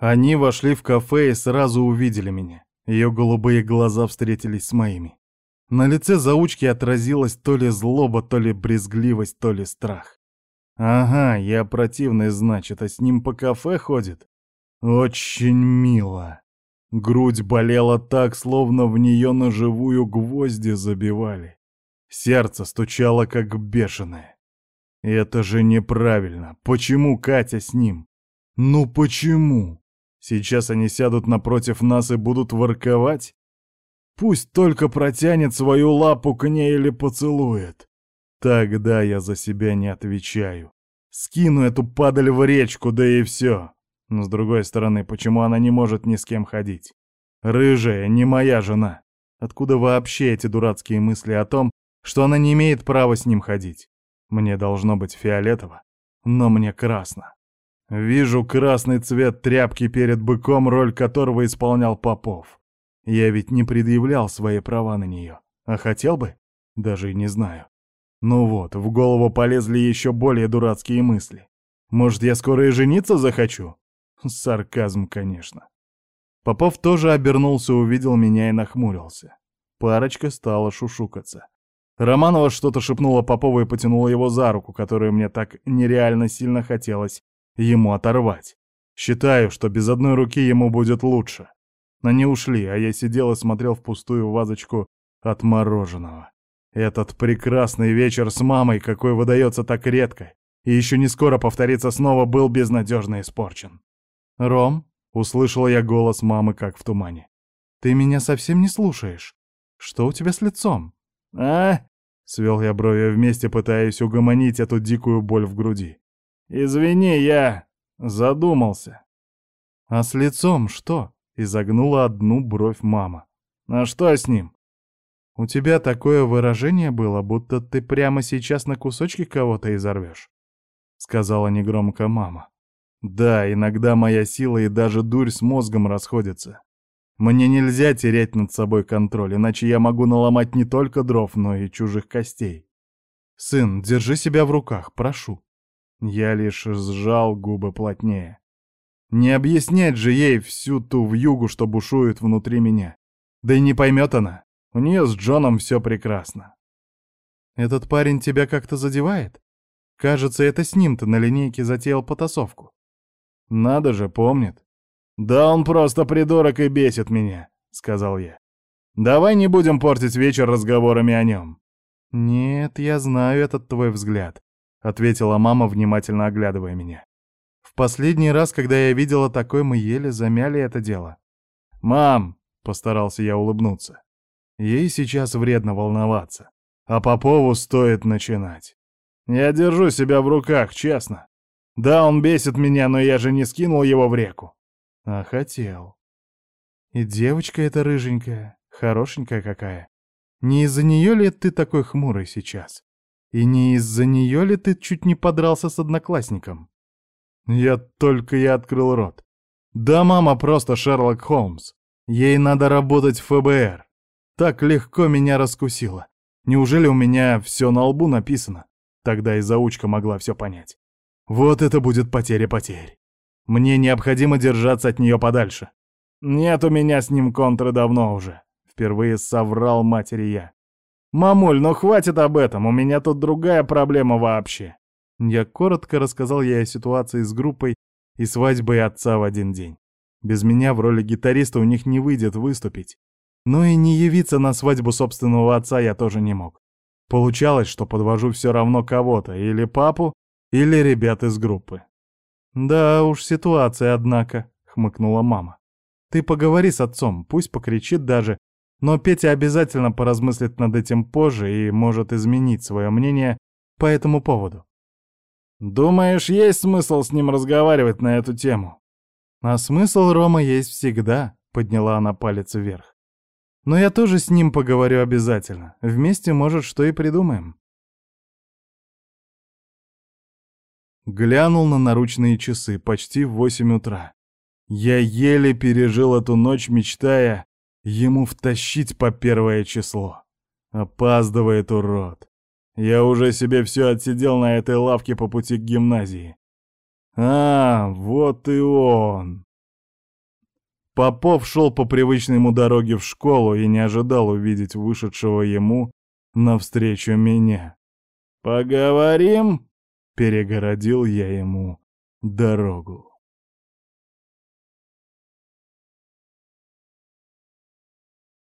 Они вошли в кафе и сразу увидели меня. Ее голубые глаза встретились с моими. На лице заучки отразилась то ли злоба, то ли брезгливость, то ли страх. Ага, я противный, значит, а с ним по кафе ходит? Очень мило. Грудь болела так, словно в нее на живую гвозди забивали. Сердце стучало как бешеное. Это же неправильно. Почему Катя с ним? Ну почему? Сейчас они сядут напротив нас и будут ворковать? Пусть только протянет свою лапу к ней или поцелует. Тогда я за себя не отвечаю. Скину эту падаль в речку, да и все. Но с другой стороны, почему она не может ни с кем ходить? Рыжая, не моя жена. Откуда вообще эти дурацкие мысли о том, что она не имеет права с ним ходить? Мне должно быть фиолетово, но мне красно. Вижу красный цвет тряпки перед быком, роль которого исполнял Попов. Я ведь не предъявлял свои права на нее. А хотел бы? Даже и не знаю. Ну вот, в голову полезли еще более дурацкие мысли. Может, я скоро и жениться захочу? Сарказм, конечно. Попов тоже обернулся, увидел меня и нахмурился. Парочка стала шушукаться. Романова что-то шепнула Попову и потянула его за руку, которую мне так нереально сильно хотелось ему оторвать. Считаю, что без одной руки ему будет лучше. Они ушли, а я сидел и смотрел в пустую вазочку от мороженого. Этот прекрасный вечер с мамой, какой выдается так редко, и еще не скоро повторится снова, был безнадежно испорчен. «Ром», — услышал я голос мамы, как в тумане, — «ты меня совсем не слушаешь. Что у тебя с лицом?» «А?» — свел я брови вместе, пытаясь угомонить эту дикую боль в груди. «Извини, я задумался». «А с лицом что?» — изогнула одну бровь мама. «А что с ним?» «У тебя такое выражение было, будто ты прямо сейчас на кусочки кого-то изорвешь», — сказала негромко мама. Да, иногда моя сила и даже дурь с мозгом расходятся. Мне нельзя терять над собой контроль, иначе я могу наломать не только дров, но и чужих костей. Сын, держи себя в руках, прошу. Я лишь сжал губы плотнее. Не объяснять же ей всю ту вьюгу, что бушует внутри меня. Да и не поймет она. У нее с Джоном все прекрасно. Этот парень тебя как-то задевает? Кажется, это с ним ты на линейке затеял потасовку. Надо же, помнит. Да он просто придурок и бесит меня, сказал я. Давай не будем портить вечер разговорами о нем. Нет, я знаю этот твой взгляд, ответила мама, внимательно оглядывая меня. В последний раз, когда я видела такой, мы еле замяли это дело. Мам, постарался я улыбнуться. Ей сейчас вредно волноваться, а Попову стоит начинать. Я держу себя в руках, честно. Да, он бесит меня, но я же не скинул его в реку. А хотел. И девочка эта рыженькая, хорошенькая какая. Не из-за нее ли ты такой хмурый сейчас? И не из-за нее ли ты чуть не подрался с одноклассником? Я только и открыл рот. Да мама просто Шерлок Холмс. Ей надо работать в ФБР. Так легко меня раскусила. Неужели у меня все на лбу написано? Тогда и заучка могла все понять. Вот это будет потеря потерь. Мне необходимо держаться от нее подальше. Нет у меня с ним контры давно уже. Впервые соврал матери я. «Мамуль, ну хватит об этом, у меня тут другая проблема вообще». Я коротко рассказал ей о ситуации с группой и свадьбой отца в один день. Без меня в роли гитариста у них не выйдет выступить. Но и не явиться на свадьбу собственного отца я тоже не мог. Получалось, что подвожу все равно кого-то, или папу, или ребят из группы. «Да уж, ситуация, однако», — хмыкнула мама. «Ты поговори с отцом, пусть покричит даже, но Петя обязательно поразмыслит над этим позже и может изменить свое мнение по этому поводу». «Думаешь, есть смысл с ним разговаривать на эту тему?» «А смысл, Рома, есть всегда», — подняла она палец вверх. «Но я тоже с ним поговорю обязательно. Вместе, может, что и придумаем». Глянул на наручные часы, почти в восемь утра. Я еле пережил эту ночь, мечтая ему втащить по первое число. Опаздывает урод. Я уже себе все отсидел на этой лавке по пути к гимназии. А, вот и он. Попов шел по привычной ему дороге в школу и не ожидал увидеть вышедшего ему навстречу меня. «Поговорим?» — перегородил я ему дорогу.